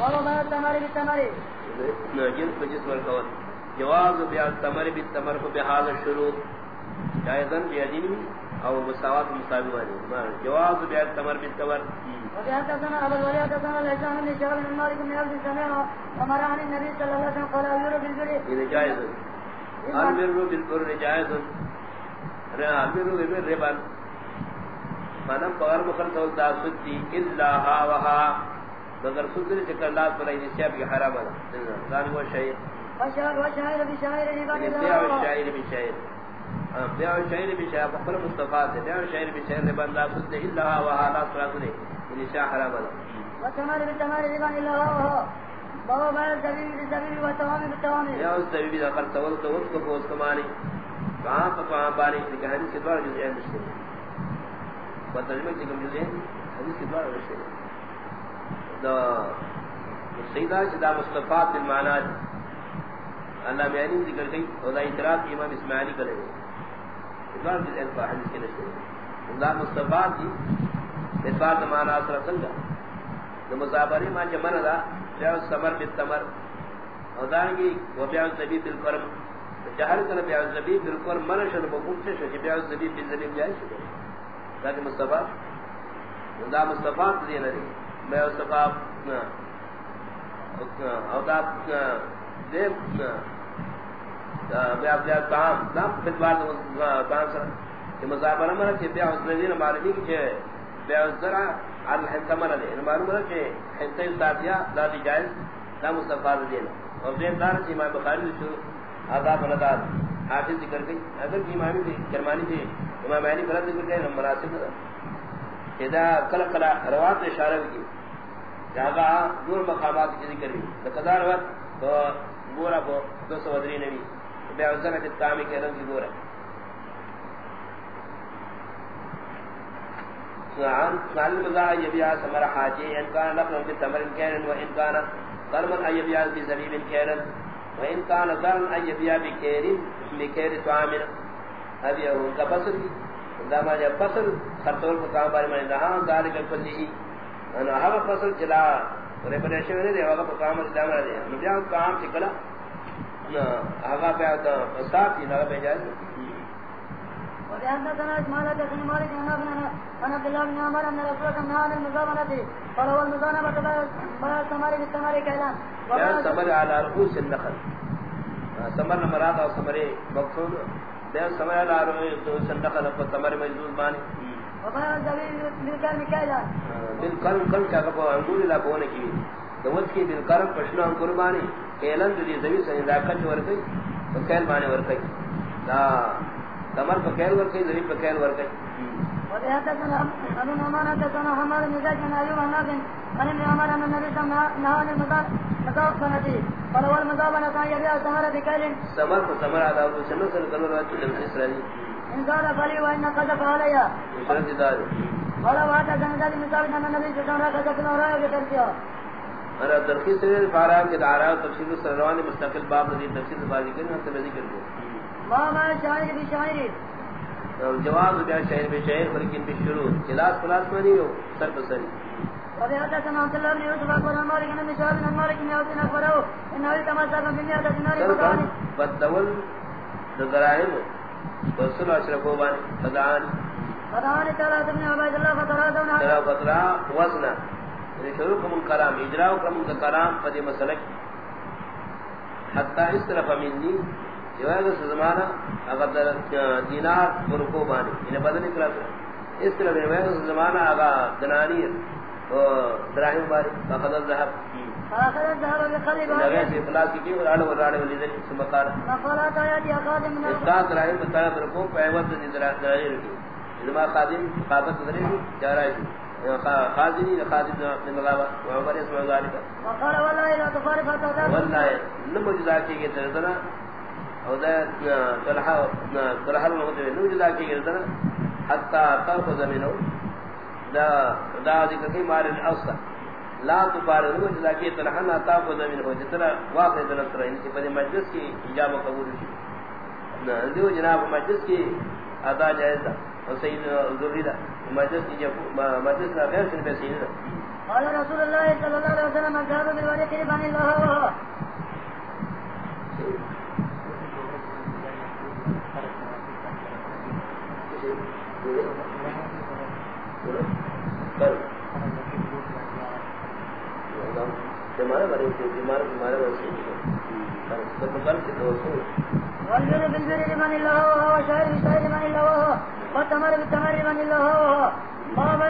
بابا بيع التمر بالتمر جنس بجنس ورکول جواز بیع التمر بالتمر کو بحال الشروط جائزن بیعدین او مساوات مساوی وانی جواز بیع التمر بالتمر وفي حدثنا ابو الوليد حدثنا ليسان بن شهاب بن مالك بن عبد السلام ومر عن النبي صلى الله عليه وسلم قال اجر بالبر یہ جائز بالبر ها وها مگر سدر چکر اللہ پر این سیاب کی حرام ہے۔ ذالک وہ شاعر وشاعر بشاعر ربا بیع الشاعر بشاعر بیع الشاعر بشاعر فقر مصطفیٰ سے۔ الا سرات نے سیاب حرام ہے۔ هو بابا بيع الزبيب بالزبيب والتمام بالتمام یا اس تول تو کو کمانی کہاں پا کہاں لیکن حدیث کے دوار جزئی مشکل کی کم حدیث کے دوار مشکل دا سیدہ جی جدا مصطفیٰ بالمعنی اللہ میانی ذکر گئی اور دا اعتراض امام اسماعیلی کرے گئے. دوار جزئی کا حدیث کے نشکل دا مصطفیٰ جی اثبات معنی اثر سنگا دا مصابری مان جمعنا دا بیع السمر بالتمر اور دارنگی وہ بیع الزبیب بالقرم جہر کنا بیع الزبیب بالقرم منشن بکم سے شو بیع الزبیب بالزبیب جائے شو لیکن مصطفیٰ جی. دا مصطفیٰ جی دینا دی بیع الصفاء اور دا دیب بیع بیع تام دا فتوار تام سر، کہ مصابر امرہ چی بیع الزبیب معلومی کی چھے بیع الزرع عن الحنتمر دے معلوم ہے کہ حنتے ساتھیا دا دی جائز دا مصطفیٰ دینا، اور دین دار سے امام بخاری شو آداب ندار حافظ ذکر گئی اگر کی امامی تھی جرمانی تھی امام علی فرد ذکر گئے ہم مناسب نہ اذا کل کلا روات اشارہ کی جاگا دور مقامات کی ذکر بھی لقدار وقت تو بورا کو دو سو ودری نبی بے عزنہ کے تامی کے رنگ کی بورا عن قال المزاع يبيع ثمر حاجي ان كان نقلا بثمر كان وان كان قرما ان يبيع بزبيب كان وان كان ذرا ان يبيع بكير بكير طعام ابي هو كفصل عندما جاء فصل خطول کو کام بارے میں رہا ذلك كله انا هذا فصل چلا اور شے نے دیوا کا کام دام دے مجھے کام چکلا نا آگا پہ آتا استاد ہی نہ بھیجا اسماعيل بن مالك بن ابن عبد الله بن عمر رسول الله على رؤوس النخل. ثمر مراد اور ثمر مقصود. على رؤوس النخل مجذوب كيلان بالکرم کل کیا کہ انگور لا بونے کی دوت کی بالکرم پشنا انگور بانی کیلن دی زمین سے ذاکر ورکی تو کیل بانی ورکی دا تمر ورکی زمین پکیل ورکی وحدثنا ابو نعمان حدثنا حماد بن زيد بن ايوب عن نافع عن ابن عمر ان النبي صلى الله عليه وسلم نهى عن المزابنة فلو المزابنة ان يبيع الثمر بكيل ثمر فثمر على ابو سنة سنة سنة اسرائيل ان قال فلي وان شرط دار. مثال اور ترخیص سے کے دارا تفصیل سروان مستقل باب دی تفصیل بازی کرنا تو ذکر کرو ما ما شاعر بشاعر جواب دیا شہر میں شہر لیکن بھی شروع. کلاس کلاس میں نہیں ہو سر بسری وفي حدثنا عبد الله بن يوسف اخبر عن مالك بن شهاب بن مالك بن عوف اخبره انه تمسك بمئة دينار فقال بدول وصل فدعان فدعان بن عباد فترى وزنا یعنی شروع کم الکلام اجراء کم الکلام فدی مسلک حتی اس طرف منی جو ہے اس زمانہ اگر دینار بانی انہیں بدل اکرا اس طرح زمانہ اگر دنانیر دراہم باری فقد الزہب سے اخلاص کی اور آڑ وراڑ ولی دے سمکار فقالت آياتي خادم من اس کا دراہم بتایا مرکو پیوت دی دراہم کی علماء خادم قابت دراہم جا رہا ہے خازنی خازن من الغابة وعمر اسمه ذلك وقال والله لا تفارق فتاة والله نمو جزا کی گئی تردنا او دا طلحہ طلحہ المغتب نمو جزا کی گئی تردنا حتی تاخذ منه دا دا ذکر کی مار الاوسط لا تفارق نمو جزا کی طلحہ نا تاخذ منه جتنا واقع دلتر ان کی پدی مجلس کی اجابہ قبول شی. دیو جناب مجلس کی ادا جائز تھا سید ضروری دا مجلس کی مجلس کا غیر سن پہ سین قال رسول الله صلى الله عليه وسلم بالورق لمن الله وهو والبر بالبر بين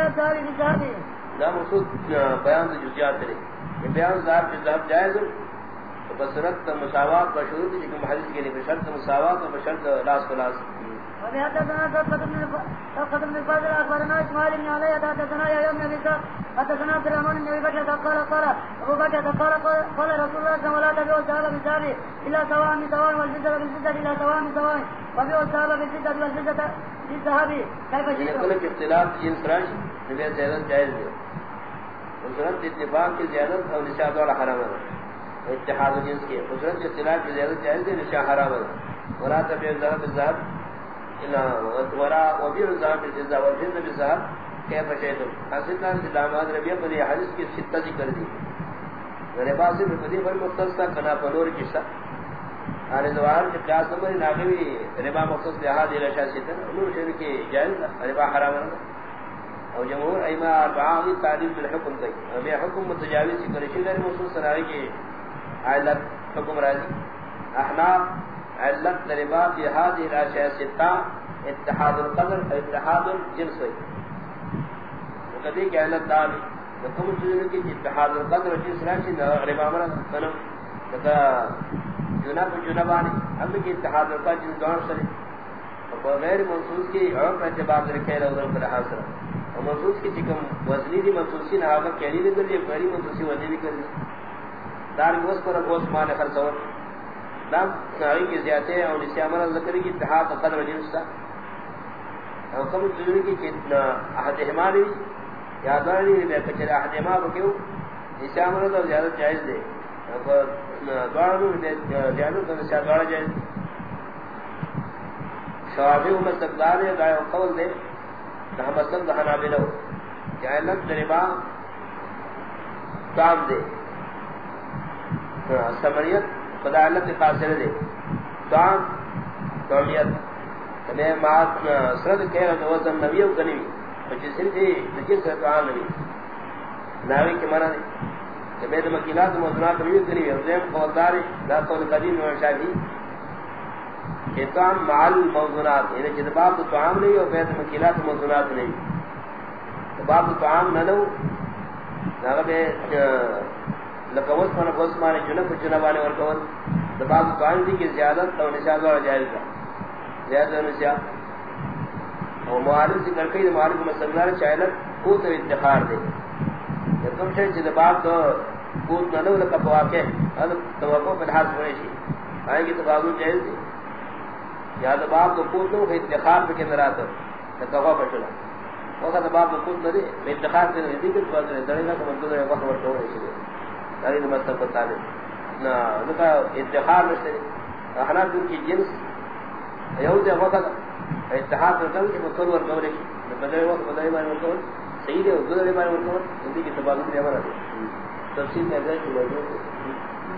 الذهب بالذهب دا مقصود بیان جزیات دے یہ بیان کے ذات جائز بصرت مساوات بشروط کہ حدیث کے لیے بشرط مساوات اور بشرط لاس کلاس وبحدثنا صدقة بن صدقة بن الفضل أخبرنا إسماعيل بن علي حدثنا يا يوم نبي حدثنا عبد الرحمن بن أبي بكر قال قال أبو بكر قال قال رسول الله صلى الله عليه وسلم لا تبيعوا الذهب بالذهب إلا سواء بسواء والفضة بالفضة إلا سواء بسواء وبيعوا الذهب بالفضة والفضة بالذهب كيف شئتم؟ کل اختلاف جنس راش نبی زیادت جائز ہے. حضرت اتفاق کی زیادت اور نشاء دوڑا حرام ہے. اتحاد جنس کے. حضرت اختلاف کی زیادت جائز ہے نشاء حرام ہے. ورا تبیع الذهب بالذهب ورا وبيع الذهب بالذهب والفضة بالذهب كيف شئتم؟ حاصل کان داماد ربیہ پر یہ حدیث کی ستہ ذکر دی میرے پاس سے بدی پر مختص تھا کنا پنور کی سا ارے دوار کے قیاس نمبر ناگوی ربا مختص لحاظ الى شاسیتا انہوں شہر کی جائز ربا حرام اور جمہور ایما اربعہ کی تعلیم بالحکم کی اور بے حکم متجاوز کی کرشی غیر مخصوص سرائی کی علت حکم راضی احناف علت ربا هذه الاشياء الستة اتحاد القدر اتحاد الجنس وقدی کہ علت دار لكم تجربه کی اتحاد القدر جنس راشی ربا مرا کنم لکا جناب جنبانی ہم کی اتحاد القدر جنس دور سرے۔ اور غیر منصوص کی عرف اعتبار سے خیر اور پر حاصل اور منصوص کی چکم وزنی دی منصوصی نہ آگر کہنی نہیں کر دی پہلی منصوصی وزنی بھی کر دی۔ دار گوس پر گوس مان خرچور دام ساری کی زیادتے اور اس عمل ذکر کی اتحاد قدر جنس تھا اور کم تجربے کی کتنا احد ہماری یاد نہیں ہے کہ احد ما کیوں؟ اس عمل تو زیادہ جائز دے اور دوڑوں میں زیادہ تو زیادہ جائز شوابی امت تقدار ہے گائے قول دے نہ مسلم دہنا بلو کیا لگ دربا کام دے۔ ہاں، سمریت خدا علت قاصر دے کام تومیت تمہیں مات سرد کہہ رہا تو وزن نبی او کنی جس سے تھی جس سے تو نبی۔ ناوی کے معنی دے۔ کہ بید مکیلات موضوعات نبی کنی اور دیم قولدار لا قول قدیم و شاہی اتام مال موضوعات یعنی جد باب تو عام نہیں اور بید مکیلات موضوعات نہیں۔ باب تو عام نہ لو نہ لکوس من کوس مان جنب جنب والے اور کون تو باب تو عام دی کی زیادت تو نشاز اور جائز ہے زیادہ نشا اور معارض ذکر کئی معارض مسلمان چائلت کو تو اتخار دے یہ تم سے جد باب تو کوت نہ لو لکا واقع. ہے توقع پر حاصل ہوئے شی آئیں گے تو بابو جائز دے یا تو باپ کو پوچھ لو انتخاب پہ کندر آتا ہے دفاع پر چلا وقت باپ کو پوچھ لے میں انتخاب سے نہیں دیکھ بات نہیں دڑے گا تو مندر ہے وقت ورتو ہے اس مطلب بتا دے نہ لکا انتخاب سے احنا دن کی جنس یہود ہے وقت اتحاد کر کے مکر ور کور ہے بدل وقت بدل میں ور صحیح ہے بدل میں ور کور ان کی تبادل میں ہمارا تفصیل میں ہے کہ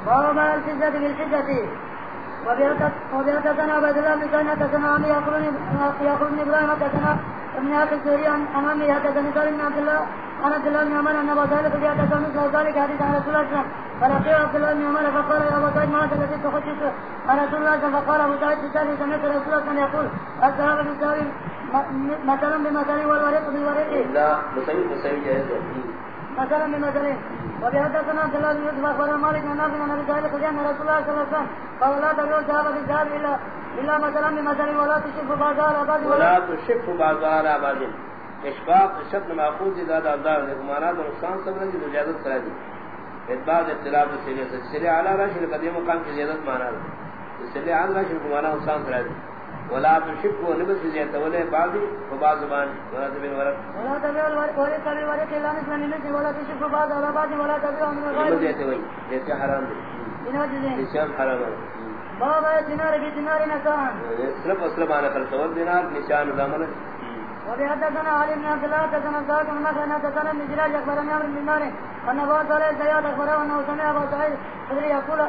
باب الفجة بالفجة وبيتنا عبد الله بن كان تسمع عمي يقولون يقولون ابراهيم تسمع ابن اخي السوري عن امامي حدثني سالم بن عبد الله. عن عبد الله بن عمر ان ابا طالب قد حدثني مثل ذلك حديث عن رسول الله صلى الله عليه وسلم۔ فلقي عبد الله بن عمر فقال يا ابا طالب ما الذي تخشيت عن رسول الله فقال ابو طالب تسالي سمعت رسول الله يقول الذهب بالذهب مثلا بمثل والورق بالورق لا مسوي مسوي جائز مثلا بمثل وبحدثنا عبد الله بن يوسف اخبرنا مالك بن نافع عن ابي الخدري ان رسول الله صلى الله عليه وسلم۔ قال لا تبيعوا الذهب بالذهب الا الا مثلا بمثل ولا تشف بازار اباد۔ ولا تشف بازار اباد اشفاق شبد ماخوذ زاد ازار حکمانہ اور نقصان سمجھ کی اجازت کرا دی. اعتبار اختلاف سے سے سری اعلی راشد قدیم مقام کی زیادت مانا ہے سری اعلی راشد حکمانہ نقصان کرا دی. ولا تشف ونبس زیادت ولا بعض وبعض زبان ولا تبين ورق ولا تبيع الورق ولا تبيع الورق الا مثل النبي ولا تشف بازار اباد ولا تبيع من غير جیسے وہی جیسے حرام ہے بنوجه نشان حرام ہے باب دينار بدينار نسان صرف اصل پر سوال دینار نشان دامن وفي علي بن عبد الله، حدثنا ساق بن مثلا حدثنا ابن سراج اخبرني عمرو بن دينار ان ابو صالح الزيات اخبره انه سمع ابو سعيد الخدري يقول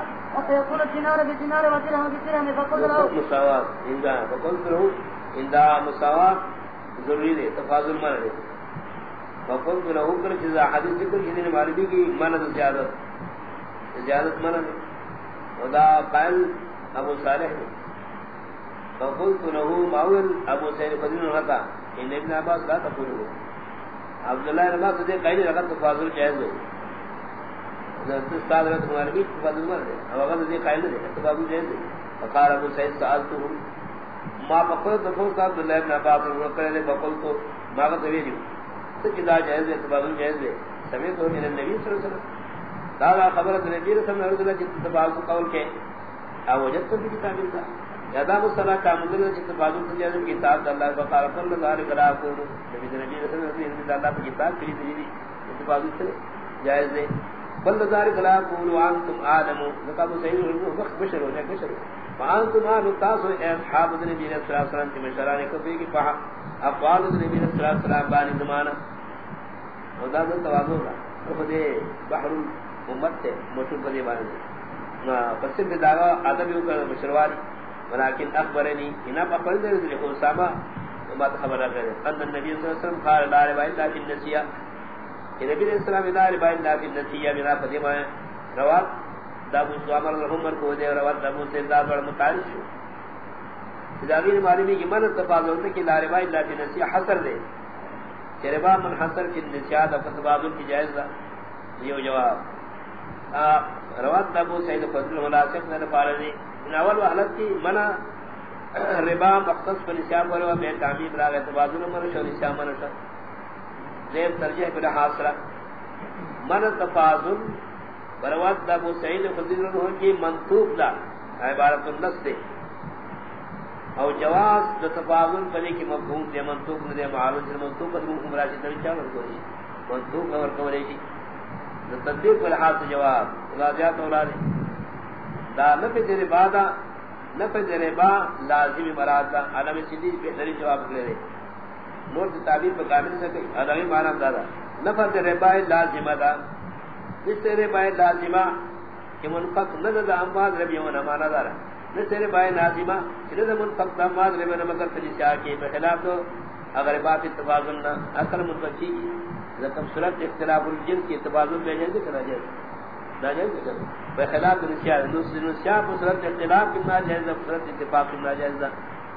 يقول الدينار بالدينار والدرهم بالدرهم فقلت له مساوات اندا فقلت له اندا مساوات ضروری ہے تفاضل مانا ہے فقلت له، کر جزا، حدیث ذکر جن مالبی کی مانا زیادت زیادت مانا ہے ودا قائل ابو صالح۔ فقلت له ماول ابو سعيد الخدري نے ان ابن عباس لا تقول ہو عبداللہ نے بات دے قائل رکھا تفاضل جائز ہے. حضرت استاد رحمۃ اللہ علیہ تفاضل مر دے اب اگر دے قائل دے تفاضل جائز ہے. فقال ابو سعید سالته ما بقول تو عبد الله ابن عباس. نے کہا بقول تو ما کو بھی نہیں تو جدا جائز ہے تفاضل جائز ہے. سمے تو میرے نبی صلی اللہ علیہ وسلم. دعا خبر نبی رسول اللہ علیہ وسلم کی تفاضل قول کے اوجت تو کتاب اللہ. یادا مصلا کا مدل جت بازو تجارت کی کتاب اللہ بقار کل دار کرا کو نبی نبی رسول اللہ نے اللہ کی کتاب کی جی تجری جت بازو سے جائز ہے بل دار کرا کو وان تم عالم لقد صحیح ہو وقت بشر ہو جائے بشر وان تم عالم تاسو اصحاب نبی رسول اللہ صلی اللہ علیہ وسلم کی مشران کو بھی کہ پا اقوال نبی رسول اللہ صلی اللہ علیہ وسلم بانی زمانہ. خدا دل توازو کا خود بحر امت ہے، مشہور بدی بانی. پسند داغا ادب یو کر مشرواری ولكن اخبرني ان اخبر ذلك اسامه وما خبر غير ان النبي صلى الله عليه وسلم قال لا ربا الا في النسيه النبي عليه لا ربا الا في النسيه بنا قديما رواه ابو عمر الحمر کو دے رواه ابو سعيد بن متعرش معلومی کی من تفاضل کہ لا ربا الا في النسيه حصر دے ربا من حصر کی کی جائز یہ جواب. فضل مناسب نے پارے ناول حالت کی منع ربا مختص پر نسیاب ولو بے تعمیم راغ تبادل من شو نسیاب من شو زیر ترجیح بلا حاصلہ من تفاضل بروات دا ابو سعید فضل رنہو کی منطوب دا عبارت النس دے او جواز دا تفاضل پلے کی مفہوم دے منطوب دے معلوم دے منطوب پر مفہوم راشی جی تر چاہ ورکو دی منطوب اور کولے جی. تدبیر پر حاصل جواب راجات اولادے دا نفی در بادا نفی در لازمی مراد دا. علم سیدی بہتری جواب کرے رہے نور مورد تعبیر پر کامل سکے علمی معنی دادا نفی در لازمہ دا اس در با لازمہ کہ منفق ندد امواد ربی ہونا معنی دارا نس در با لازمہ کہ ندد منفق دا امواد ربی ہونا مگر تلیسیاہ کی بخلاف تو اگر بات اتفاظن اکل منفق چی لکم صورت اختلاف الجنس کی اتفاظن میں جنگ کرنا جائے بخلاف نسیان نسیان بصورت اختلاف کی ناجائز بصورت اتفاق کی ناجائز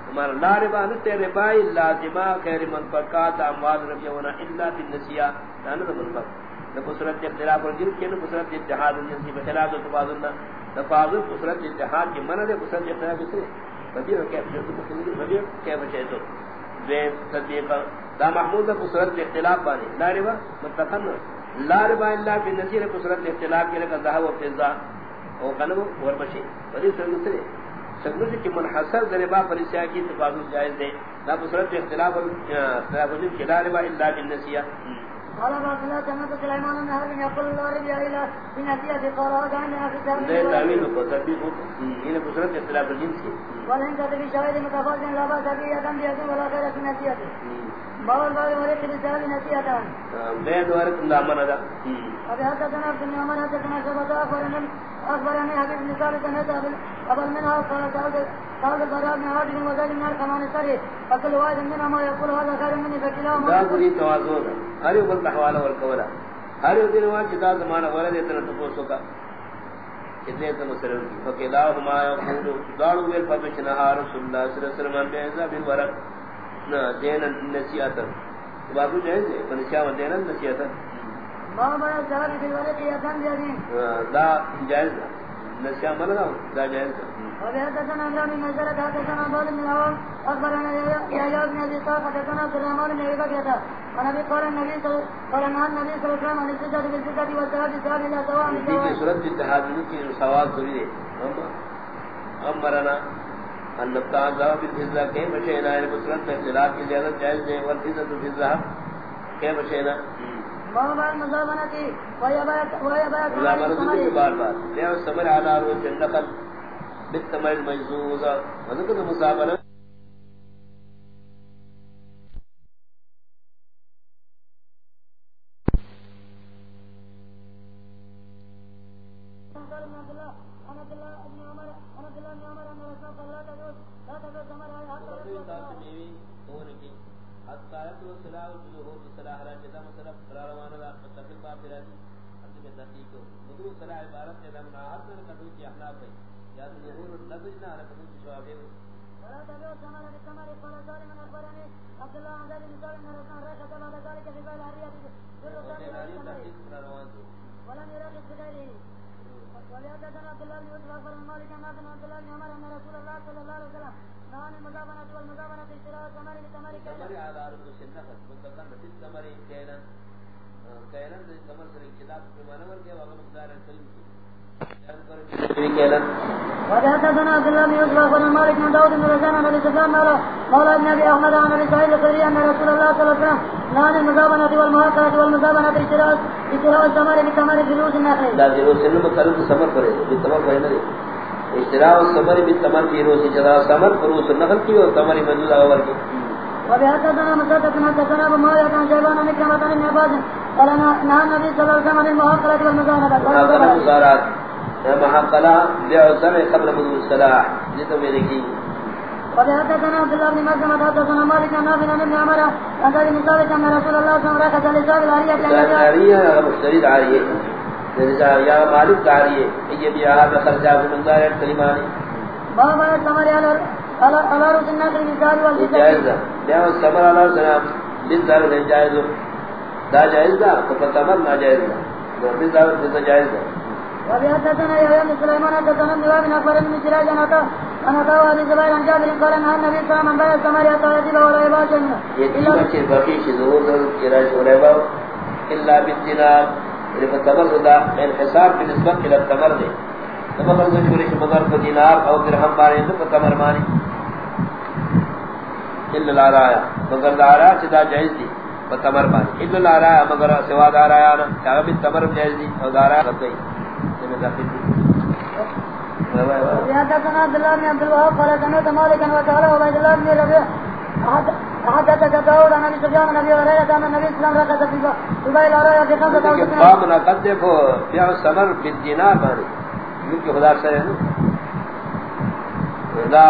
ہمارا لا ربا نتے ربائی لازمہ خیر منفقات، اموال ربیونا الا فی النسیان لانا دا منفق. بصورت اختلاف الجن کی بصورت اتحاد الجن کی بخلاف اتفاظن تفاظل بصورت اتحاد کی منع دے بصورت اختلاف کی فبیر کیف شیطو فبیر کیف شیطو دویم تدبیقا دا محمود بصورت اختلاف بانی لا ربا متقن لا ربا الا في النسير بصورت اختلاف کے لگا ذهب و فضہ او غنم اور مشی بڑی سنت سے سنت کی منحصر دربا فرشیا کی تفاضل جائز ہے لا بصورت اختلاف اختلاف کے لا ربا الا في النسير قال ما قال سليمان بن يقول الله ربي في ده تعويل اختلاف الجنس متفاضل لا به ولا في نتيجته باب الباب وليس للسهل نتيجته بيد لا من هذا أبي حدثنا عبد النعمان حدثنا شبكة أخبرنا أخبرني حبيب بن ثابت أن قبل منها قال سألت قال البراء بن عاجل وزاد من الكمان السري فكل واحد منها ما يقول هذا خير مني فكلاهما دا بری توازن یو بل حوالہ ور کولا ہر یو دن وا چتا زمانہ ور دے تن تو سو کا۔ کتنے تو مسلم کی۔ فکلاهما يقول دار ویل فرمچنا رسول اللہ صلی اللہ علیہ وسلم بے ذا بن ورق نہ دین نصیحت بابو جائز ہے بنشا دین نصیحت باب بڑا جواب دی ورق یہ دن جی دا جائز نشا منا دا جائز وبحدثنا عمران بن نزلة حدثنا بال من الأول أخبرنا يا ابن أبي طاق حدثنا عبد الرحمن بن أبي بكر عن أبي قال النبي صلى قال نهى النبي صلى الله عليه وسلم عن السجدة بالسجدة والسجدة بالسجدة إلى سواء من سواء صورت اتحاد کی سوال ضروری ہے امرنا ان نبتان ذهب بالفضة كيف شئنا يعني بصورت میں اختلاف کی زیادت جائز ہے والفضة الذهب كيف شئنا بيت مزامنة بار بار۔ لأن السمر على روز النقل بالتمر المجزوز وذكر المصابنة قدو کی احناف ہے۔ یا ظهور نبجنا على قدو کی جواب ہے ولا تبيع ثمر بثمر قال سالم من اخبرني عبد الله عن ذلك مثال ان رسول الله كتب على ذلك في بال عرية ولم يرخص بغيره ولحدثنا عبد الله بن يوسف اخبر مالك عن نافع عبد الله بن عمر ان رسول الله صلى الله عليه وسلم۔ نهى عن المزابنة والمزابنة اشتراء ثمر بثمر ثمر على رؤوس النخل مطلقا في الثمر كيلا كيلا ثمر سر اجتداد في مانور کے وقت مقدار الكريم وحدثنا عبد الله بن يوسف اخبر مالك عن داود بن رزان عن ابي سفيان مولى ابن ابي احمد عن ابي سعيد الخدري ان رسول الله صلى الله عليه وسلم نهى عن المزابنة والمهاكرة والمزابنة اشتراء اشتراء الثمر بثمر جلوس النخل لا جلوس النخل مقرب ثمر کرے بالثمر کوئی نہیں اشتراء الثمر بالثمر روز جزاء ثمر فروس النخل کی اور ثمر منزل اول کی. وبهذا مسدد ما تكنا بما يكون شيبان من كما كان النباز قال نهى النبي صلى الله عليه وسلم عن المهاكرة والمزابنة محقلا بیع سمع قبل مدو الصلاح. جیتا میرے کی. وبحدثنا عبد الله بن مسلمة حدثنا مالك عن نافع عن ابن عمر عن ذلك مثال كان رسول الله صلى الله عليه وسلم رخص لصاحب العارية العارية مشتري العارية یا مالک داریے یہ بھی آہا بخرجہ بمنگار الکلمانی بابا السمر على رؤوس النخل مثال والجزاء جائز ہے بیا السمر علی السلام بالدار جائز دا جائز دا تو فتمر ناجائز دا بالدار جائز دا وبحدثنا يحيى بن سليمان حدثنا ابن وهب سراج زبير عن جابر قال ان النبي صلى الله عليه وسلم الثمر ولا سراج ولا الا بالدينار دا بالنسبه الى تمر مگر کو دینار او درہم بارے تو مانی۔ الا العرايا مگر چدا جائز دی الا العرايا مگر سوا دارا نا بھی تمر جائز دی، او حدثنا عبد الله بن عبد الوهاب قال سمعت مالكا وقال عبيد الله بن ربيع حدثك داود عن ابي سفيان عن ابي هريره ان النبي صلى الله عليه وسلم ركز في بيت الرايه في خمسه اوسط باب نہ قد دیکھو بیا سمر بالدینار مانی کیونکہ خدا سے ہے نا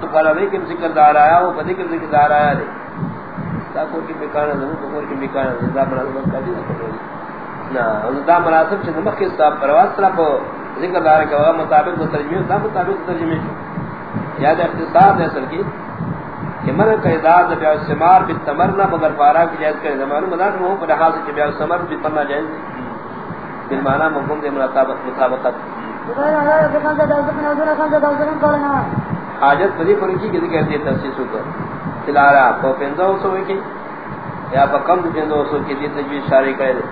تو پر ابھی ذکر دار آیا وہ بدی کہ ذکر دار آیا نہیں تا کی بیکار نہ کو کو کی بیکار نہ زندہ بنا لو کا دا مناسب چھ نمک کے صاحب پرواز طرف ذکر دار کا مطابق ترجمہ دا مطابق ترجمہ یاد اختصار ہے اصل کی، کہ من کا اداد بیا سمار بالتمر نہ مگر پارا کی جائز کرے زمانہ مدار وہ پر حال سے بیا سمر بھی پنا جائز بالمعنى مفهوم دے مطابق مطابقت۔ حاجت پری پر کی کسی کہتے ہیں تفسیس کو تلارا کو پندو سو کی، یا پکم پندو سو کی دی تجویز شارع کرے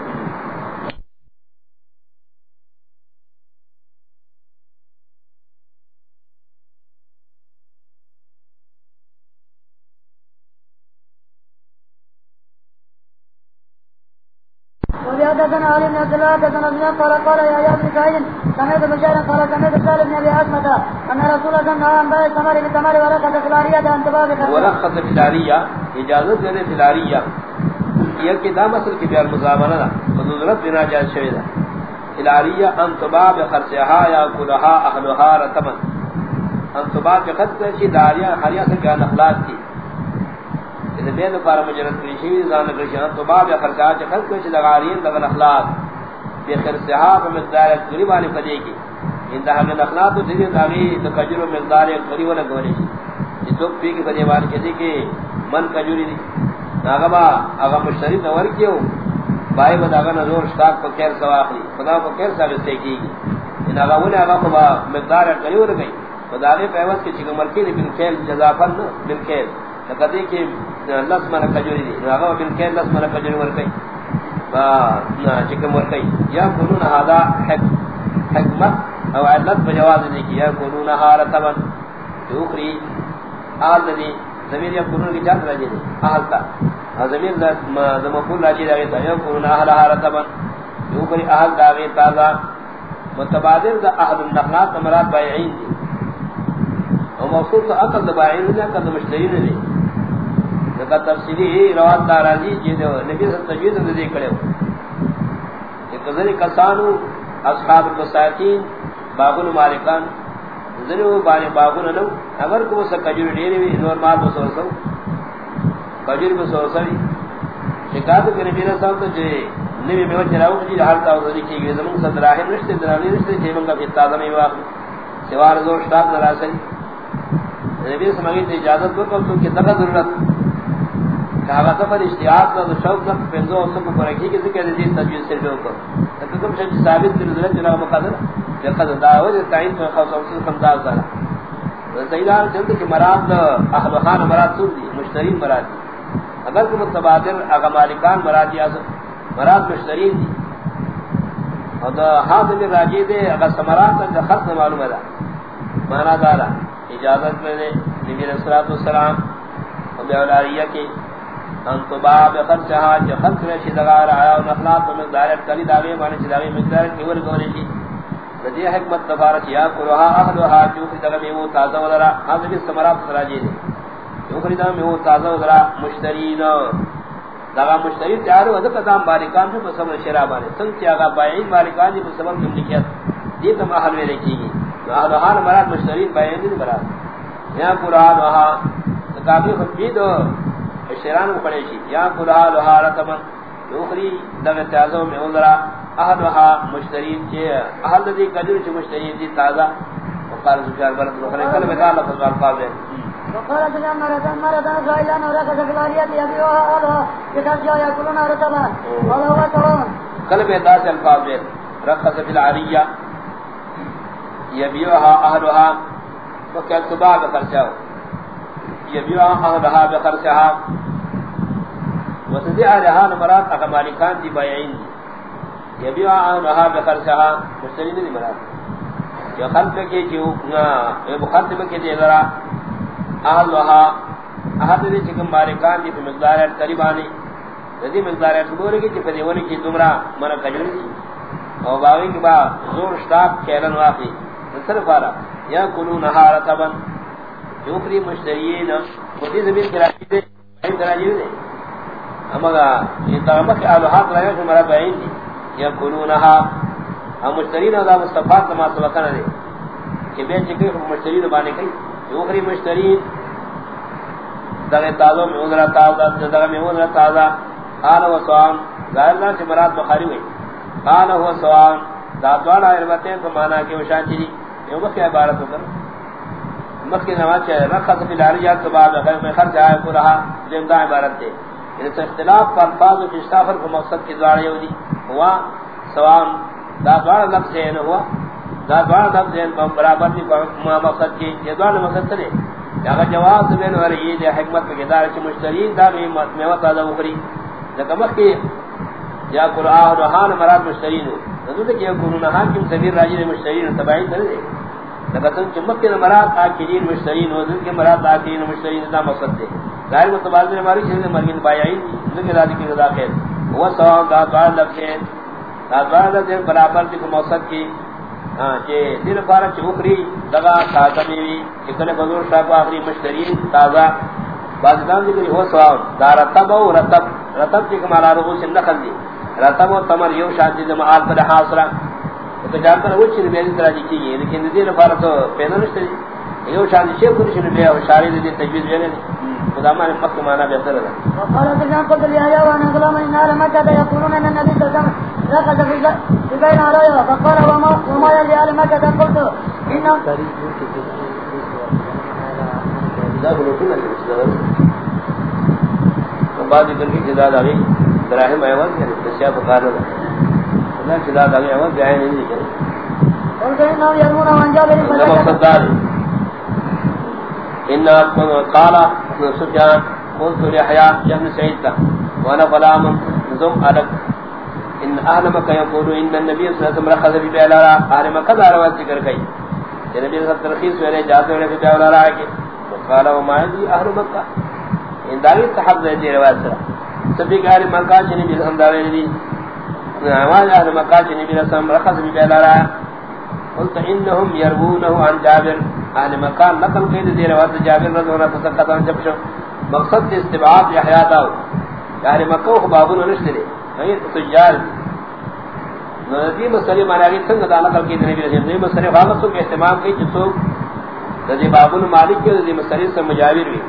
حدثنا علي بن عبد الله حدثنا ابن قال قال يا يا ابن سعيد سمعت بشيرا قال سمعت سالم بن ابي حاتمة ان رسول الله صلى الله عليه وسلم ثمر بثمر ورقة فلارية ان تباب ورقة فلارية اجازت دے فلارية یہ کہ دام اصل کی بیار مزامنہ دا فضلت بنا جائز شویدہ فلارية ان تباب خرچها یا کلها اہلها رتمن ان تباب خرچ کرچی حریہ سے بیان اخلاق کی۔ دین پار مجرد کریشی زان کریشان تو باب یا خرچات خرچ کریشی اخلاق۔ بے خرچہا مقدار قریب کی۔ انتہا من اخلاق تو دیدی داغی تو و مقدار قریب والا گونے شی۔ جس تو پی کی پدے بار کسی کہ من کجوری دی۔ آگا با مشتری نور کیوں؟ بائی با داغا نظور شتاق پا کیر سواخلی خدا پا کیر ساگستے کی ان آگا ونے آگا با مقدار قریب والا گئی۔ خدا غی پیوز کے چکم مرکی دی بالکیل جزافن بالکیل لقد کہ لس من کجوری دی۔ راغو بن کہ لس من کجوری ور کئی۔ با نا چکم ور یا قولون هذا حکمت او علت بجواز دی کہ یا قولون حارتبا دوخری آل دی زمین یا قولون کی جات راجی دی آل تا زمین زمقول راجی دی یا قولون اہل حارتبا دوخری آل دا غیر تازا متبادر دا احد النخلات مراد بائعین دی. اور موصول تو اقل دا بائعین دی اقل دا مشترین دی. لگا تفسیری روایت دارازی جے دے نبی صلی اللہ علیہ وسلم دے کڑے ہو کہ کزنی کسانو، اصحاب المساکین باغن مالکان ذنو بانے باغن نو، اگر کو سا کجور ڈیری وی نور مال بسو سو کجور بسو سوی شکایت کرنے میرا صاحب تو جو نبی میں وجہ راو جی حال تا وزری کی گئی زمان صدر آہر رشتے دراوی رشتے جیمن کا فیتا زمی واقع سوار زور شتاب نراسل نبی سمگی اجازت کو تو کہ تک ضرورت کہا تو پر اشتیاق کا شوق نہ پنزو اس کو پر کی کہ ذکر دی تجویز سے جو کو تو کم شج ثابت کر ضرورت جناب مقدر کہ قد دعوت تعین تو خاص اور کم دار سارا سیدان جلد کہ مراد اہل خان مراد سن دی مشتری مراد دی۔ اگر کو متبادر اغا مالکان مراد یا مراد مشتری دی۔ اور ہاتھ میں راجی دے اگر سمرات کا خط معلوم ہے مانا دارا، اجازت میں نے نبی علیہ الصلوۃ والسلام اور بیولاریہ کی انت باب خرچہ جو خرچ میں شدگا رہا اور اخلاق میں دائرہ کلی داوی مانے چداوی مقدار کی ور گونے کی۔ ندی حکمت تفارت یا قرها اهلها جو کی دغه وہ تازہ ولرا ہم بھی سمرات سراجی دے جو خریدا میں وہ تازہ ولرا مشترین۔ دغه مشتری تیار و دغه دام باریکان بھی بسم شرابانے سن کیا گا بائیں مالکان بھی بسم مملکت یہ تم اہل میں لکھی گی۔ اہل حال مراد مشترین بائیں نہیں مراد۔ یا قران وہاں کافی خطبی کو پڑے شی یا قران وہاں رتم دوسری دغه تازہ میں اہل وہاں مشترین کے اہل دی قدر چ مشترین دی تازہ۔ وقال سجار برد رخنے کل قال لفظ الفاظ ہے وقال سجار مرد مرد زائلا نورا کا ذکراریہ دی ابھی وہاں کہ جا یاکلون رتبا ولا هو تمام کل میں داس الفاظ ہے رخص فی العالیہ یبیعها اہلها وکیل صبح بخرچہ یبیعها اہلها بخرچها وسدی اہلها نمرات مالکان دی بایعین دی. یبیعها اہلها مشتری دی مرات یا خلق کے جو مخاطب کے دی ذرا. اہلها اہل دی چکم مالکان دی مقدار قریبانی. ردی مقدار خبر کی کہ کی دمرا من کجری او باوی کی با زور شتاب کھیلن واقعی. صرف آرہا یا کلو نہارا تبن جوکری مشتریین، خودی زمین کراجی دے، بہن کراجی دے۔ اما گا یہ تغمق آلوحات رہے ہیں مرا بہن دی۔ یا کلو نہا ہم ہاں مشترین ادا مصطفات نما سبقنا دے۔ کہ بین چکے مشترین بانے کئی۔ جوکری مشترین دغی تازہ میں ادرا تازہ دغی میں ادرا تازہ۔ قال و سوام ظاہر اللہ سے مراد بخاری ہوئی۔ قال و سوام دادوانا علمتین کو مانا کہ وہ شانچی یوں بس کیا عبارت ہو کر مس نماز چاہے رکھا سفی لاریات تو بعد غیر میں خرچ آئے کو رہا جمدہ عبارت دے۔ یعنی تو اختلاف کا الفاظ و اشتافر کو مقصد کی دوارے ہو دی ہوا سوام، دا دادوانا لفظ ہے یعنی ہوا۔ دا دادوانا لفظ ہے برابر دی مقصد کی، یہ دوارا مقصد چلے اگر جواز بین اور یہ حکمت کے گدار چ مشترین دا میں وقت آدھا اخری۔ لیکن مخی یا قرآن، روحان مراد مشترین ہو۔ نظر کہ قرآن حاکم سبیر راجی مشترین تبعین کر دے۔ لگتن چمک کے مراد آکرین مشترین ہو ذکر کے مراد آکرین مشترین دا مقصد دے ظاہر متبادل ہماری چیزیں مرگین بایعین ذکر راجی کی رضا خیر. وہ سوام دا دوار لفظین دا دوار لفظین برابر دی مقصد کی کہ دل فارق چوکری لگا تازہ میوی کتنے بزرگ شاہ کو آخری مشترین تازہ بعض دان ذکر ہو سوام دا رتب و رتب رتب کی کمالا رغو سے نخل دی رتب و تمر یو شانتی جمعال پر حاصرہ تو جانتا ہے وہ چیز بیدی طرح جی کی لیکن دین فارغ تو پیدا نشتے جی یو شانتی شیف کنی شنو بیا و شاری دی تجویز بینے خدا مانے مقت مانا بہتر ہے وقال تجان قلت لي آيا وانا غلام ان نار مكة يقولون ان النبي صلى الله عليه وسلم في بين عليها فقال وما وما يلي آل مكة قلت؟ إنهم بعد ذکر کی جزاد آگئی دراہم ایوان یعنی دسیا بکار رہا اللہ جزاد آگئی ایوان بیائی نہیں لکھے قلت إنهم يرمون عن جابر انہا فسكت مقصد دار انہا قالا سفیان قلت لحیاء جہن سعید تا وانا غلام نظم علق ان مکہ یقولو ان النبی صلی اللہ علیہ وسلم رخص بیلارا اہل مکہ داروات ذکر کئی۔ کہ نبی صلی اللہ علیہ وسلم ترخیص ویلے جاتے ہوئے بی بیلارا آگے وقالا وما عندي اہل مکہ۔ ان داوی صحب دے روایت سرا۔ سبی کاری مکہ چنی بھی ہم داوی دی۔ نواز اہل مکہ چنی بھی رسم رخص بی بیلارا قلت انہم یربونه عن جابر. اہل مکہ نقل قید دی روایت جابر رضی اللہ عنہ جب شو مقصد استبعاد یحیاء داو یعنی مکہ و بابون نشتری غیر تجار. ندی مسئلے مارا گئی سنگ دا نقل کی نبی رسول. اللہ مسئلے غالب کے اہتمام کی جسو ندی باب المالک کی ندی مسئلے سے مجاور بھی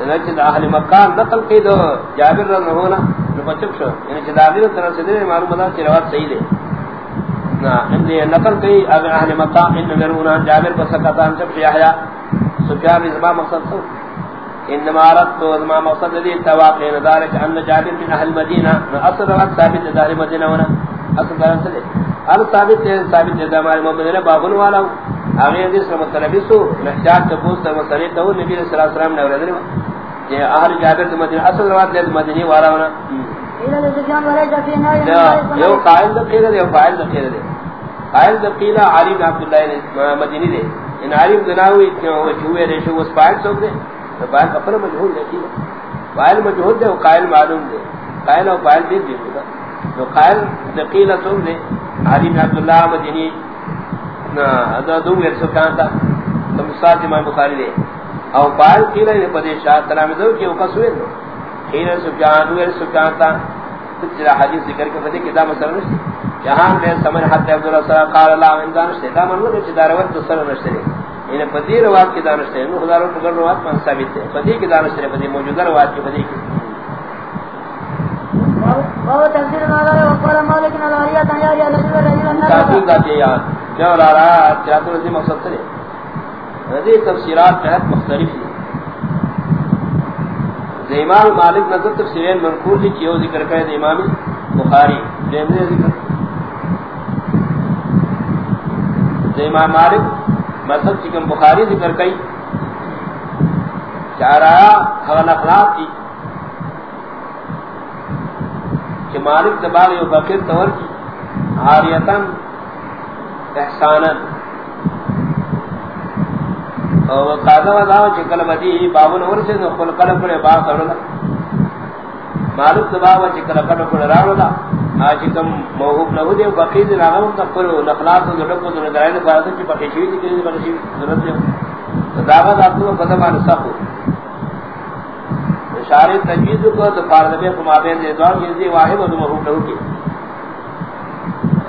نچ دا اہل مکان نقل کی دو، جابر رضی اللہ عنہ نبچک شو یعنی چھ داغیر طرف سے دے معلوم دا چھ روات صحیح دے۔ نا اندی نقل کی، اگر اہل مکان، ان نگرونا جابر بسکتان چپ شیحیا سفیان ازما مقصد سو۔ انما اردت وما مقصد الذي تواقع ذلك ان جابر من اهل المدينه اصل روات ثابت دار المدينه هنا اصل کارن سے ال ثابت ہے ثابت ہے ہمارے محمد نے بابن والا اگے اس میں مطلب سو نحجات تو پوچھ مسئلے تو نبی صلی اللہ علیہ وسلم نے ورد کہ اہل جابر مدینہ اصل روات دے مدینہ والا ہونا۔ یو قائل دقیل دے فاعل دقیل دے۔ قائل دقیل علی بن عبداللہ نے مدینی دے۔ ان علی بن دناوی کہ وہ چوے دے شو اس فاعل سو دے۔ فاعل اپنا مجہول ہے۔ فاعل مجہول دے قائل معلوم دے۔ قائل اور فاعل دے دے جو قائل دقیل سن دے علی بن عبداللہ مدینی نا دو ور سکان تا تم ساتھ امام بخاری دے۔ او قائل قیل نے پدے شاہ ترام دو کہ وہ قصوے دو. قیل سکان ور سکان تا. تجرا حدیث ذکر کے پدے کتاب نہیں جہاں میں سمجھ حد صلی اللہ قال اللہ من دانش تے دا منو کہ داروت تو سر نشتے ان پدی روات کی دانش تے نو خدا رو پکڑ روات من ثابت ہے. پدی کی دانش تے پدی موجودہ روات کی پدی کی. وهو تفسير ما قال وقال مالك بن العالية تنياري على رجل رجل تحقیق ذات یہ یاد کیوں لا رہا ہے تیاتو رضی مقصد سے رضی تفسیرات تحت مختلف ہیں۔ امام مالک نظر تفسیرین منقول لی چیو ذکر کرے امام بخاری جیمنے ذکر۔ امام مالک مذہب چکم بخاری ذکر کئی چاہ رہا حغل اخلاق کی کہ مالک دبار یو بقیر تور کی عاریتاً، احساناً۔ اور قاضا و داو چکل بدی بابن ورسے نخل قلب کرے باق کرلا مالک دبار و چکل قلب کرے راولا آجکم موحوب نہو دے بقیر دے راغم تقبر نخلاص و دلق و دلق درائن بارتا چی پخیشوی دی کلی بخیشوی ضرورت دے دعوت آتو قدمان سخو اشارے تجویز کو تو فارغبے کو مابین دے دوار جنزی واحد و محروب لہو کی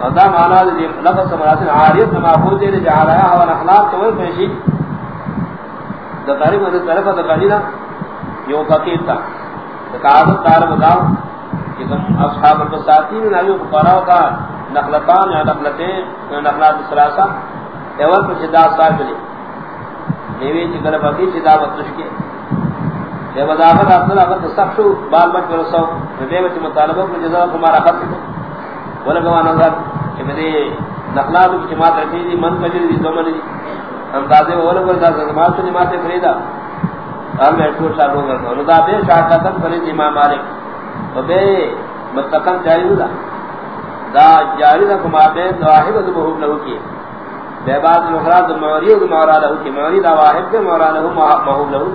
ادا مانا دے لفظ سمراسن عاریت نمافود دے جہاں رہا حوال اخلاق تو پیشی دا قریب و طرف دا قلینا یو فقیر تا. تقاعدت طالب داو کہ تم اصحاب البساتی میں نبی فقراء کا نخلتان یا نخلتیں نخلات سلاسہ. اول پر شداد صاحب لے نیوی چکل فقیر شداد بطلش یہ وضاحت اپنا اگر سخت بال بچ کر سو دے وچ مطالبہ کو جزا ہمارا خط کو. ولا گوا نظر کہ میرے نقلات کی جماعت رکھی دی، من کجری دی دومن دی. اندازے ولا ور دا جماعت کی جماعت فریدا اور میں تو شادو کر دو رضا بے شاہ قدم فرید امام مالک۔ و بے مستقل جاری ہوا دا جاری دا کما بے واحد و بہت لہو کی۔ بے بعد الاخرى المعری و المعرى لہو کی۔ معری دا واحد دے معرى لہو محوب لہو۔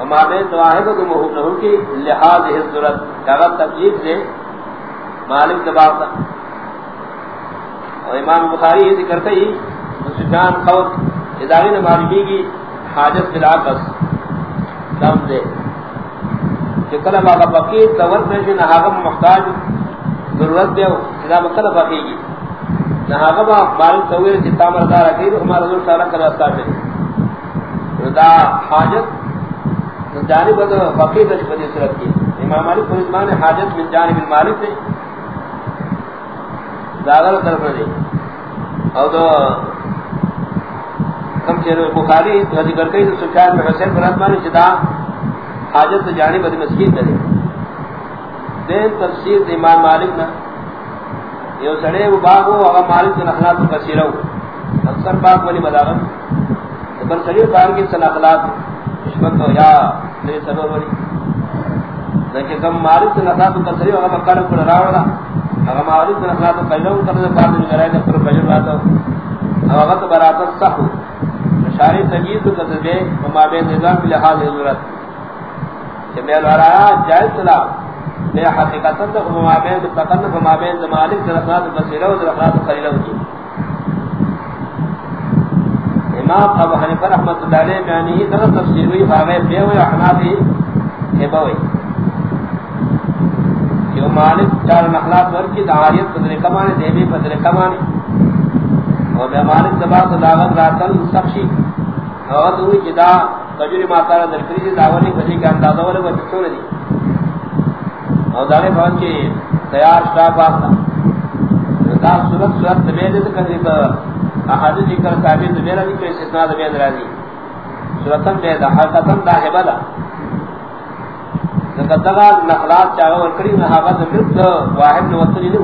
وما بین دواہد و محوب لہو کی۔ لحاظ ہی صورت کاغت تقجیب سے مالک دباغ تھا۔ اور امام بخاری یہ ذکر کئی سفیان قول اداری نے معلومی کی حاجت بالعقص دم دے۔ کہ کلب آقا فقیر تور پیشی نحاقم محتاج ضرورت دے اذا مقلب فقیگی نحاقم مالک تویر جتا مردار اکیر ہمارا ضرور سارا کلب استار دے۔ دا حاجت جانب فقیر دش بدی صورت کی۔ امام مالک کو ازمان حاجت من جانب المالک سے داغر طرف دے۔ او دو کم بخاری ذکر کئی تو سفیان میں حسین پر ازمان چدا حاجت جانب بدی مسکین کرے دین تفسیر دے امام مالک نا یہ سڑے وہ باغ ہو، اگر مالک سے نخلات کو کثیرہ ہو۔ اکثر باغ والی مداغت بل سڑے باغ کی صلاحات نسبت ہو یا میرے سبب ولی لیکن کم مالک سے نخلات کو کثیرہ اگر مکان کو راوڑا، اگر مالک سے نخلات کو پہلے ہوں کرنے بعد میں گرائے پر فجر راتا ہو۔ اگر وقت براتا صح ہو شاری تجید کو کثیرے نظام کی لحاظ حضورت کہ میں لہرایا جائز سلام بے حقیقت تک مابین تقنف مابین مالک سے نخلات کو کثیرہ و نخلات کو خلیلہ ہوگی جی. امام ابو حنیفہ رحمۃ اللہ علیہ بیانی ہی طرح تفسیر ہوئی، فاغے بے ہوئے احناف ہی ہبا ہوئی کہ مالک چار نخلات ورکی دعاریت پدر کمانی دیبی پدر کمانی اور بے مالک دبا تو دعوت راتل سخشی. اور دوئی جدا تجوری ماتارا در کریجی دعوانی کسی کے اندازہ والے وہ چکسو دی اور دارے فوج کی تیار شٹاف آخلا دا صورت صورت دبید ذکر دی تو احادی ذکر ثابت دبید رہی کوئی استثناء دبید رہی صورتن بید حقیقتن دا حبلا دغه نخلات چاغه ور کړی نه هغه د مرد واحد نو وصلی نو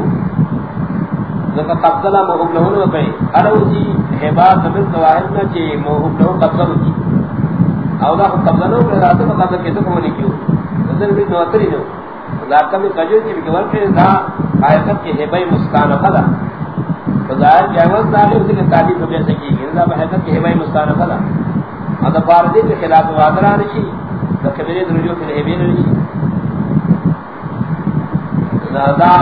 دغه قبضه مو هم له نو کوي اړو چې هبا د مرد واحد نه چې مو هم له قبضه وکي او دا قبضه نو پر راته په قبضه کې ته کوم نه کیو دغه مرد نو وصلی نو دا کوم کجو چې ور کړی دا حقیقت کې هبای مستانفه ده. ظاهر جواز دا له دې تعریف به سکی دا په حقیقت کې هبای مستانفه ده. دا پاره دې خلاف وادران شي. دا کبیرے درجو کے لیے بین رشی دا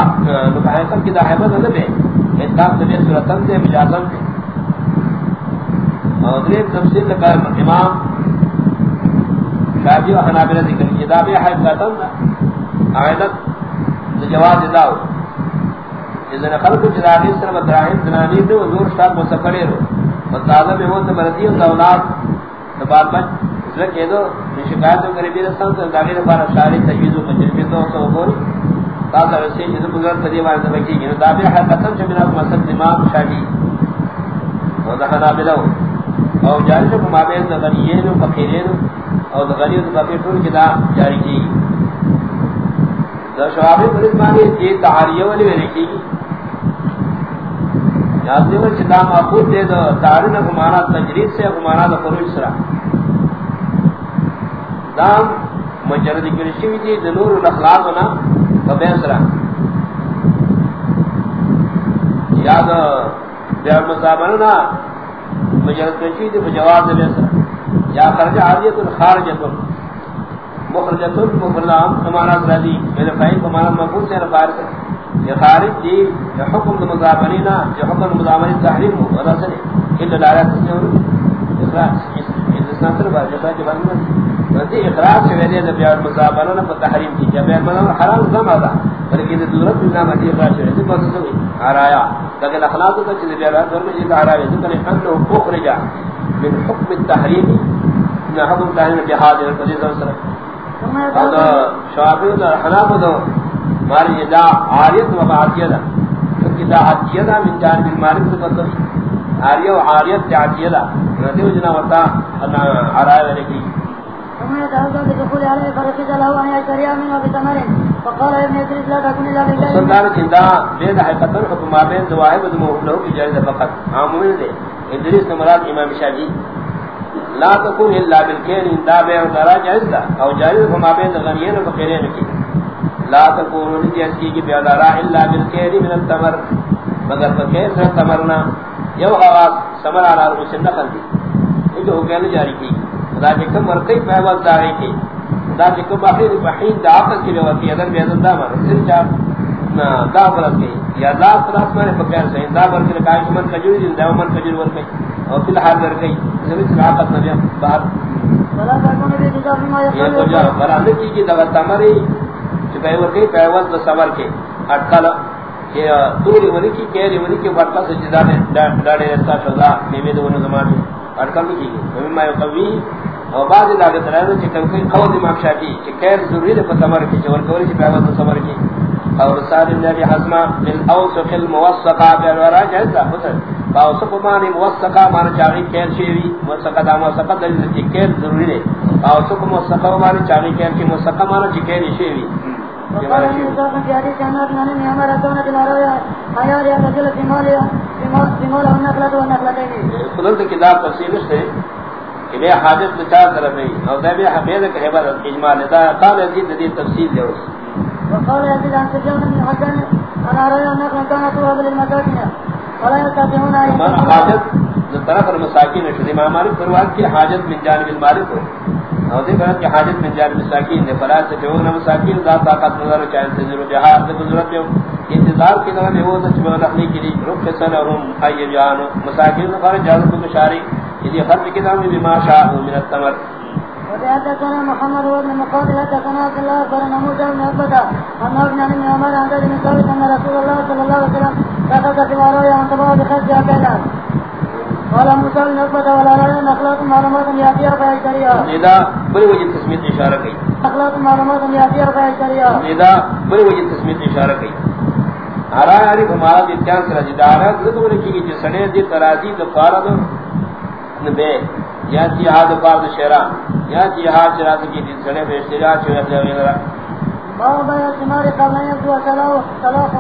نفعیقت کی دا حیبت نبے انتاق سبیر سورتن دے یعنی مجازن دے. اور دریب تفصیل لکر امام شاہدی و حنابلہ ذکر کی، دا بے حیب حیبتن دا. عیدت دا جواز داو اذن خلق جداغی سر و دراہیم دنانی دو زور شاک مسکڑے رو و تازہ میں ہوتا مردی و دولاد دبات بچ زر کے دو، شکایت کرے بھی رسل تو داغیر بار اشاری تجویز و مجرمی تو سو بوری بول تاسا رسی جس بزرگ تدی وارد بکی گی دابیر حقیقتاً چمینا مسل دماغ شاہی و دخنا بلو او جاری سے مابین دا غنیین و فقیرین او دا غنی و فقیر طول کدا جاری کی دا شوابی پولیس مانی یہ تحاریہ والی میں رکھی گی یاد دیو چدا معقود دے دا تحرین اگمانا تجرید سے اگمانا دا خروج سرا دام مجرد کرشی دی دنور الاخلاق نا فبیسرا یاد بیار مصابننا مجرد کرشی دی بجواب دی بیسرا یا خرج عادیت خارجت مخرجت مخرجام امانات رضی میرے فائل فمانا مقبول سے نفارت یہ خارج دی یہ حکم دی مصابنینا یہ حکم دی مصابنی تحریم ہو ودا سنے اللہ لارا تسنے اخراج اس ناصر بار جیسا کہ بارنا ردی اخراج سے ویدے دا بیار مصابنہ پر تحریم کی جب بیار مصابنہ حرام زم آدھا بلکہ دی دورت بلنا مدی اخراج سے ویدے بس سوئی آرایا لیکن اخلاق تا چیز بیار دور میں جیتا آرایا ذکر انہو اخرجا من حکم التحریم انہ حکم تحریم جہاد رفضی صلی اللہ علیہ وسلم۔ شعبی دا حناف دا ماری دا عاریت و بعدیہ دا کیونکہ دا عدیہ دا من جانب المالک دا قدر عاریہ و عاریت دا عدیہ دا دیو جنا وتا عرائے ویلے کی بدخول عليه له أن منه بثمر فقال ابن لا تكون إلا لله سلطان بید کی فقط. ہاں، عامل دے. ادریس نمراد امام شاہی لا تکون الا بالکین دا بے دارا جائز دا. او جائز حکم آبین غنیین و فقیرین کی. لا تکون جائز کی کی بیادارا الا بالکین من التمر. مگر فقیر سے تمرنا. یو غواز سمر علا رسل نخل دی. ایک حکم جاری کی. دا داری کی. دا باقی بحین دا عقل کی ادر بیادن دا سر دا غلط کی یا دا مانے سے دا برکی لکائی من کجوری دن دا من کجوری ورکی. اور فی الحال زمین عقل باہر یہ تو جا برانده کی کی دا تمری چپے ورکی پیوال دا سمر کے اٹکالا کہ دوری ونی کی کیری ونی کی جدا نے ڈاڑے شدا میوے اٹکل کی گئی اور بعض لاگت رہے کہ کوئی قول دماغ شاکی کہ کیر ضروری ہے فتمر کی چور کوری چھ پیوال دا سمر کی اور سالم نے بھی حزمہ بالاوسق الموثقہ بالورا جائزہ حسن باوسق معنی موثقہ معنی چاہی کیر شیوی موثقہ دا موثقہ دلیل کی کیر ضروری ہے باوسق موثقہ معنی چاہی کیر کی موثقہ معنی چی کیر وقال ابن إسحاق في حديث عن نافع عن ابن عمر أتونا بالعراوية حيار يا رجل في مالها في مال النخلة والنخلتين خلال دا کتاب تفصیل اس سے کہ بے حاجت بچار طرف ہے اور دا بے حفیظ کہ حبر اجمال دا قال دی تفصیل دے اس۔ وقال حسن كانت توهب للمساكين ولا من حاجت جو طرف المساکین شدی کی حاجت من جانب المالک ہو اور دے فرمات کی حاجت من جانب مساکین دے سے جو مساکین ذات طاقت نظر چاہے سے ضرور جہاد دے ضرورت ہے انتظار کی طرح میں وہ رکھنے کے لیے رخ سن اور ہم مساکین کو شاری یہ خرچ کی طرح میں بما شاء من التمر وحدثنا محمد بن مقاتل حدثنا عبد الله بن موسى بن عبده عن ابن عن عمر عن زيد بن ثابت ان رسول الله صلى الله عليه وسلم دخل في العرايا عن طبعا بخرج عبده قال موسى بن عبده ولا لا نخلق معلومات ياتيها فيشتريها ندا بڑی وجہ تسمیت اشارہ کی۔ نخلق معلومات ياتيها فيشتريها ندا بڑی وجہ تسمیت اشارہ کی۔ ارا علی ہمارا دیتیان سرا جدارا تو بولے کہ جس سنے دی ترازی تو مثل بے یا جہاد پار شہرا یا جہاد شرا کی دین سنے بے اشتراک چھوڑا جاوے باب يا سمار قبل ان يبدو صلاه صلاه